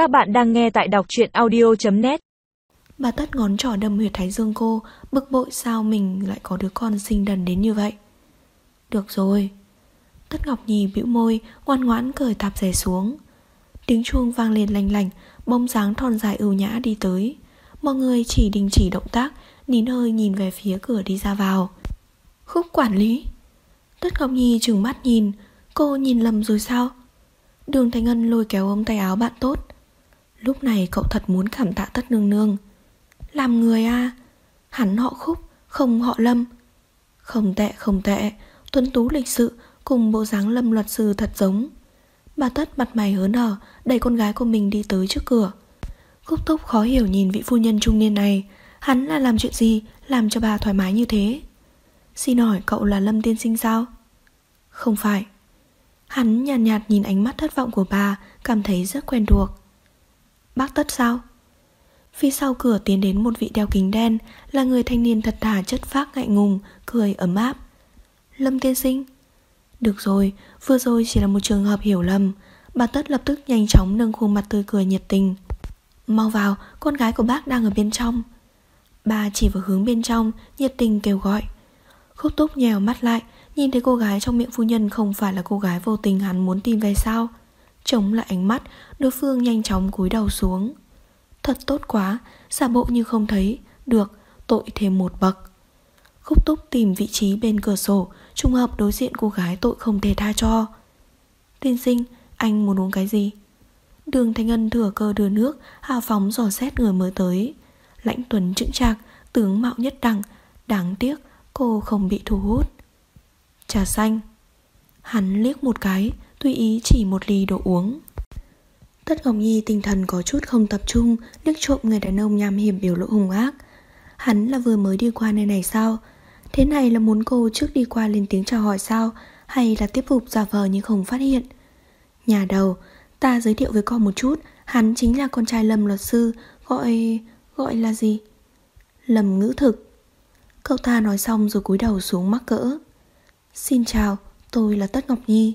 Các bạn đang nghe tại đọc truyện audio.net Bà tất ngón trỏ đâm huyệt thái dương cô, Bực bội sao mình lại có đứa con sinh đần đến như vậy? Được rồi. Tất Ngọc Nhi bĩu môi, Ngoan ngoãn cởi tạp rẻ xuống. Tiếng chuông vang lên lành lành Bông dáng thon dài ưu nhã đi tới. Mọi người chỉ đình chỉ động tác, Nín hơi nhìn về phía cửa đi ra vào. Khúc quản lý. Tất Ngọc Nhi trừng mắt nhìn, Cô nhìn lầm rồi sao? Đường thành Ngân lôi kéo ông tay áo bạn tốt. Lúc này cậu thật muốn cảm tạ tất nương nương. Làm người à? Hắn họ khúc Không họ lâm. Không tệ không tệ. Tuấn tú lịch sự Cùng bộ dáng lâm luật sư thật giống. Bà tất mặt mày hớn hở Đẩy con gái của mình đi tới trước cửa. Khúc túc khó hiểu nhìn vị phu nhân trung niên này. Hắn là làm chuyện gì Làm cho bà thoải mái như thế? Xin hỏi cậu là Lâm Tiên Sinh sao? Không phải. Hắn nhàn nhạt, nhạt nhìn ánh mắt thất vọng của bà Cảm thấy rất quen thuộc. Bác tất sao? Phía sau cửa tiến đến một vị đeo kính đen Là người thanh niên thật thà chất phác ngại ngùng Cười ấm áp. Lâm tiên sinh. Được rồi, vừa rồi chỉ là một trường hợp hiểu lầm. Bà tất lập tức nhanh chóng nâng khuôn mặt tươi cười nhiệt tình. Mau vào, con gái của bác đang ở bên trong. Bà chỉ vào hướng bên trong Nhiệt tình kêu gọi. Khúc túc nhèo mắt lại Nhìn thấy cô gái trong miệng phu nhân không phải là cô gái vô tình hắn muốn tìm về sao? Chống lại ánh mắt, Đối phương nhanh chóng cúi đầu xuống. Thật tốt quá, Giả bộ như không thấy, Được, tội thêm một bậc. Khúc túc tìm vị trí bên cửa sổ, Trùng hợp đối diện cô gái tội không thể tha cho. Tiên sinh, Anh muốn uống cái gì? Đường Thanh Ngân thừa cơ đưa nước, Hào phóng dò xét người mới tới. Lãnh tuấn trững trạc Tướng mạo nhất đẳng, Đáng tiếc cô không bị thu hút. Trà xanh. Hắn liếc một cái Tùy ý chỉ một ly đồ uống. Tất Ngọc Nhi tinh thần có chút không tập trung liếc trộm người đàn ông nham hiểm biểu lộ hung ác. Hắn là vừa mới đi qua nơi này sao? Thế này là muốn cô trước đi qua lên tiếng chào hỏi sao? Hay là tiếp tục giả vờ như không phát hiện? Nhà đầu Ta giới thiệu với con một chút. Hắn chính là con trai Lâm luật sư Gọi... gọi là gì? Lâm ngữ thực. Cậu ta nói xong rồi cúi đầu xuống mắc cỡ. Xin chào, tôi là Tất Ngọc Nhi.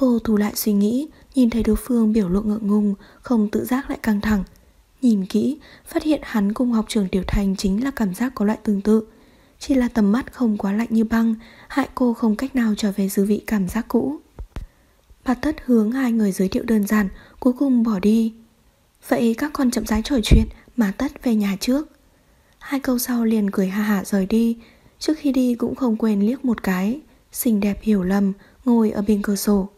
Cô thu lại suy nghĩ Nhìn thấy đối phương biểu lộ ngượng ngùng Không tự giác lại căng thẳng. Nhìn kỹ, phát hiện hắn cùng học trường Tiểu Thành Chính là cảm giác có loại tương tự. Chỉ là tầm mắt không quá lạnh như băng Hại cô không cách nào trở về dư vị cảm giác cũ. Bà Tất hướng hai người giới thiệu đơn giản Cuối cùng bỏ đi. Vậy các con chậm rãi trò chuyện Mà Tất về nhà trước. Hai câu sau liền cười ha hả rời đi. Trước khi đi cũng không quên liếc một cái. Xinh đẹp hiểu lầm Ngồi ở bên cửa sổ.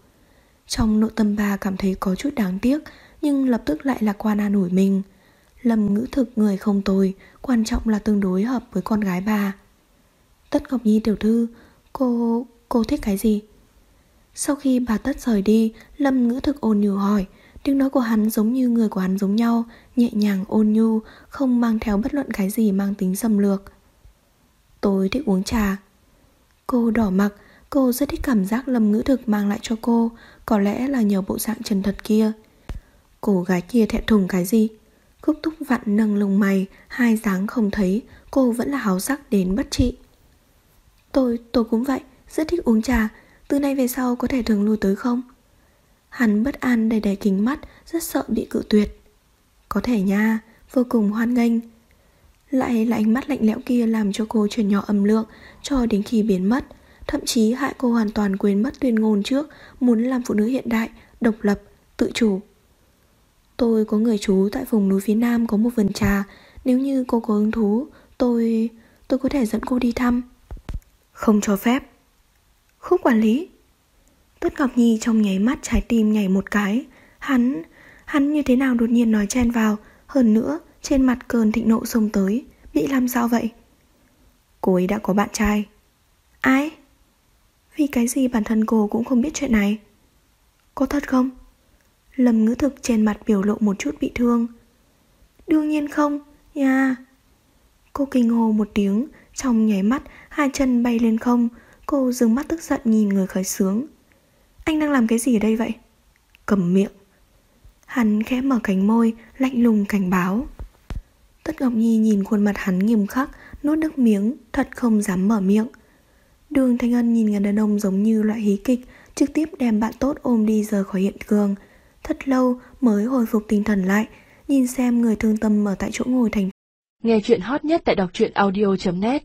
Trong nội tâm bà cảm thấy có chút đáng tiếc, Nhưng lập tức lại lạc quan an ủi mình. Lâm ngữ thực người không tồi, Quan trọng là tương đối hợp với con gái bà. Tất Ngọc Nhi tiểu thư, Cô... cô thích cái gì? Sau khi bà Tất rời đi, Lâm ngữ thực ôn nhu hỏi, Tiếng nói của hắn giống như người của hắn giống nhau, Nhẹ nhàng, ôn nhu, Không mang theo bất luận cái gì mang tính xâm lược. Tôi thích uống trà. Cô đỏ mặt Cô rất thích cảm giác lâm ngữ thực mang lại cho cô Có lẽ là nhờ bộ dạng chân thật kia. Cô gái kia thẹn thùng cái gì? Khúc túc vặn nâng lông mày Hai dáng không thấy Cô vẫn là háo sắc đến bất trị. Tôi, tôi cũng vậy Rất thích uống trà Từ nay về sau có thể thường lui tới không? Hắn bất an đầy đầy kính mắt Rất sợ bị cự tuyệt. Có thể nha, vô cùng hoan nghênh. Lại là ánh mắt lạnh lẽo kia làm cho cô chuyển nhỏ âm lượng Cho đến khi biến mất. Thậm chí hại cô hoàn toàn quên mất tuyên ngôn trước Muốn làm phụ nữ hiện đại Độc lập, tự chủ. Tôi có người chú tại vùng núi phía nam Có một vườn trà. Nếu như cô có hứng thú Tôi... tôi có thể dẫn cô đi thăm. Không cho phép. Khúc quản lý. Tất Ngọc Nhi trong nháy mắt trái tim nhảy một cái. Hắn... hắn như thế nào đột nhiên nói chen vào? Hơn nữa trên mặt cơn thịnh nộ xông tới. Bị làm sao vậy? Cô ấy đã có bạn trai. Ai? Vì cái gì bản thân cô cũng không biết chuyện này? Có thật không? Lâm ngữ thực trên mặt biểu lộ một chút bị thương. Đương nhiên không, Nha. Cô kinh hồ một tiếng, Trong nháy mắt, hai chân bay lên không, Cô dừng mắt tức giận nhìn người khởi sướng Anh đang làm cái gì ở đây vậy? Cầm miệng. Hắn khẽ mở cánh môi, Lạnh lùng cảnh báo. Tất Ngọc Nhi nhìn khuôn mặt hắn nghiêm khắc, Nuốt nước miếng, Thật không dám mở miệng. Đường Thanh Ân nhìn người đàn ông giống như loại hí kịch, Trực tiếp đem bạn tốt ôm đi rời khỏi hiện trường. Thật lâu mới hồi phục tinh thần lại, Nhìn xem người thương tâm ở tại chỗ ngồi thành Nghe chuyện hot nhất tại đọc truyện audio.net